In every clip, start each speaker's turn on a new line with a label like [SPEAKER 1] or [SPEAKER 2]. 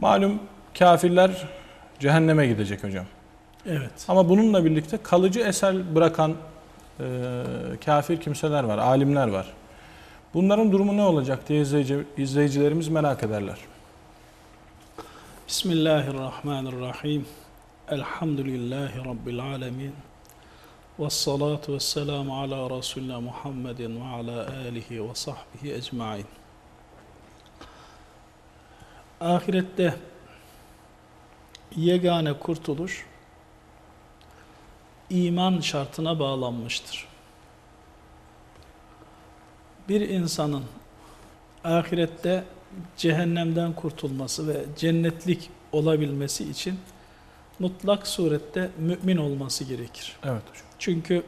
[SPEAKER 1] Malum kafirler cehenneme gidecek hocam.
[SPEAKER 2] Evet.
[SPEAKER 1] Ama bununla birlikte kalıcı eser bırakan e, kafir kimseler var, alimler var. Bunların durumu ne olacak diye izleyici, izleyicilerimiz merak ederler.
[SPEAKER 2] Bismillahirrahmanirrahim. Elhamdülillahi Rabbil alemin. Ve salatu ve selamu ala Resulina Muhammedin ve ala alihi ve sahbihi ecmain. Ahirette yegane kurtuluş iman şartına bağlanmıştır. Bir insanın ahirette cehennemden kurtulması ve cennetlik olabilmesi için mutlak surette mümin olması gerekir.
[SPEAKER 1] Evet hocam.
[SPEAKER 2] Çünkü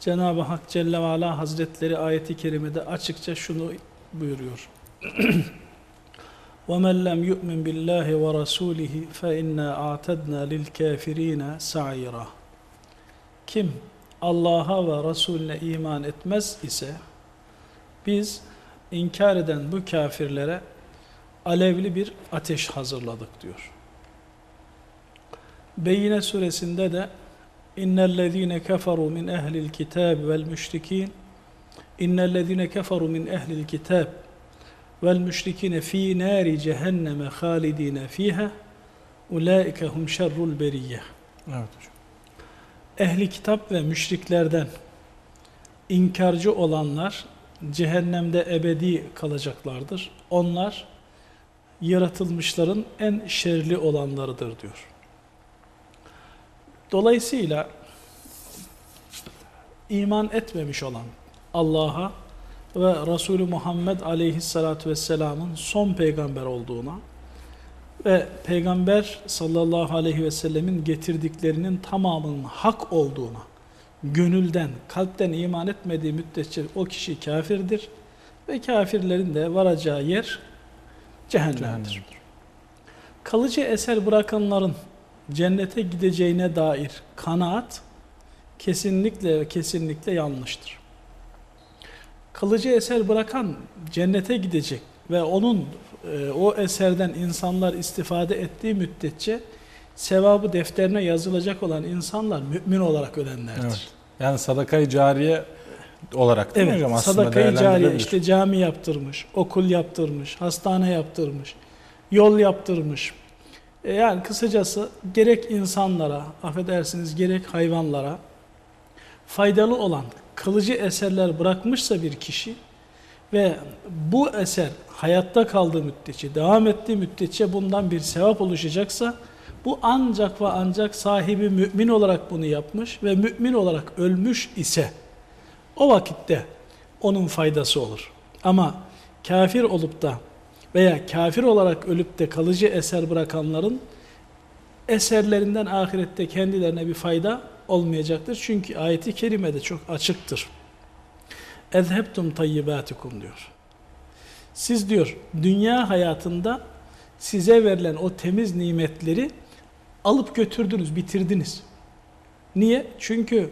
[SPEAKER 2] Cenab-ı Hak Celle ve Ala Hazretleri ayeti kerimede açıkça şunu buyuruyor. وَمَنْ لَمْ يُؤْمِنْ بِاللّٰهِ وَرَسُولِهِ فَاِنَّا اَعْتَدْنَا لِلْكَافِر۪ينَ سَعِيرًا Kim Allah'a ve Resulüne iman etmez ise biz inkar eden bu kafirlere alevli bir ateş hazırladık diyor. Beyyine suresinde de innellezine keferu min ehlil kitab vel müşrikin innellezine keferu min ehlil kitab vel müşrikine fi nari cehenneme halidine fiha ulaike hum şerrul beriyye.
[SPEAKER 1] Evet hocam.
[SPEAKER 2] Ehli kitap ve müşriklerden inkarcı olanlar cehennemde ebedi kalacaklardır. Onlar yaratılmışların en şerli olanlarıdır diyor. Dolayısıyla iman etmemiş olan Allah'a ve Resulü Muhammed aleyhissalatu vesselamın son peygamber olduğuna ve peygamber sallallahu aleyhi ve sellemin getirdiklerinin tamamının hak olduğuna gönülden, kalpten iman etmediği müddetçe o kişi kafirdir ve kafirlerin de varacağı yer cehennemdir.
[SPEAKER 1] Cehennemdir.
[SPEAKER 2] Kalıcı eser bırakanların cennete gideceğine dair kanaat kesinlikle ve kesinlikle yanlıştır. Kalıcı eser bırakan cennete gidecek ve onun e, o eserden insanlar istifade ettiği müddetçe sevabı defterine yazılacak olan insanlar mümin olarak ölenlerdir.
[SPEAKER 1] Evet. Yani sadakayı cariye olarak değil mi
[SPEAKER 2] Evet,
[SPEAKER 1] hocam aslında
[SPEAKER 2] sadakayı cariye işte cami yaptırmış, okul yaptırmış, hastane yaptırmış, yol yaptırmış. E yani kısacası gerek insanlara, affedersiniz gerek hayvanlara faydalı olan kılıcı eserler bırakmışsa bir kişi ve bu eser hayatta kaldığı müddetçe, devam ettiği müddetçe bundan bir sevap oluşacaksa bu ancak ve ancak sahibi mümin olarak bunu yapmış ve mümin olarak ölmüş ise o vakitte onun faydası olur. Ama kafir olup da veya kafir olarak ölüp de kalıcı eser bırakanların eserlerinden ahirette kendilerine bir fayda olmayacaktır. Çünkü ayeti kerimede çok açıktır. Ezhebtum tayyibatikum diyor. Siz diyor dünya hayatında size verilen o temiz nimetleri alıp götürdünüz, bitirdiniz. Niye? Çünkü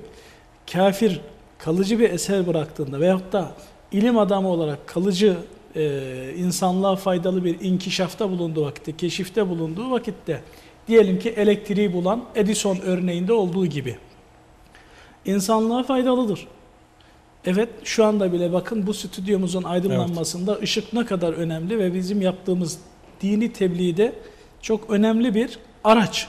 [SPEAKER 2] kafir kalıcı bir eser bıraktığında veyahut da ilim adamı olarak kalıcı e, insanlığa faydalı bir inkişafta bulunduğu vakitte, keşifte bulunduğu vakitte diyelim ki elektriği bulan Edison örneğinde olduğu gibi insanlığa faydalıdır. Evet şu anda bile bakın bu stüdyomuzun aydınlanmasında ışık ne kadar önemli ve bizim yaptığımız dini tebliğde çok önemli bir araç.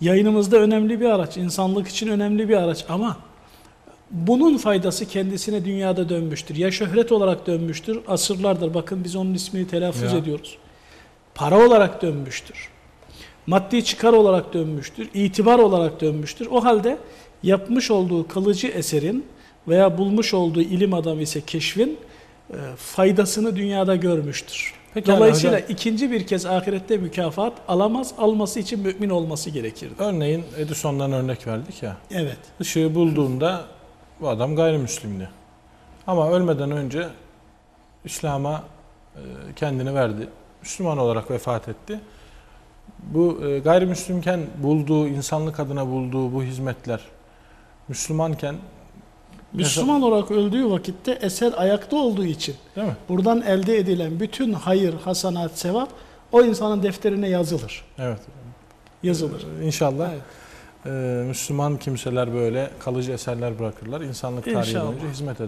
[SPEAKER 2] Yayınımızda önemli bir araç, insanlık için önemli bir araç ama bunun faydası kendisine dünyada dönmüştür. Ya şöhret olarak dönmüştür, asırlardır bakın biz onun ismini telaffuz
[SPEAKER 1] Ya.
[SPEAKER 2] ediyoruz. Para olarak dönmüştür. Maddi çıkar olarak dönmüştür, itibar olarak dönmüştür. O halde yapmış olduğu kalıcı eserin veya bulmuş olduğu ilim adamı ise keşfin e, faydasını dünyada görmüştür.
[SPEAKER 1] Pekala
[SPEAKER 2] Dolayısıyla
[SPEAKER 1] hocam.
[SPEAKER 2] ikinci bir kez ahirette mükafat alamaz, alması için mümin olması gerekirdi.
[SPEAKER 1] Örneğin Edison'dan örnek verdik ya.
[SPEAKER 2] Evet.
[SPEAKER 1] Işığı bulduğunda bu adam gayrimüslimdi. Ama ölmeden önce İslam'a e, kendini verdi. Müslüman olarak vefat etti. Bu e, gayrimüslimken bulduğu, insanlık adına bulduğu bu hizmetler Müslümanken
[SPEAKER 2] Müslüman olarak öldüğü vakitte eser ayakta olduğu için
[SPEAKER 1] değil mi?
[SPEAKER 2] buradan elde edilen bütün hayır, hasanat, sevap o insanın defterine yazılır.
[SPEAKER 1] Evet.
[SPEAKER 2] Yazılır.
[SPEAKER 1] İnşallah
[SPEAKER 2] Evet.
[SPEAKER 1] e, Müslüman kimseler böyle kalıcı eserler bırakırlar. İnsanlık tarihi boyunca hizmet eder.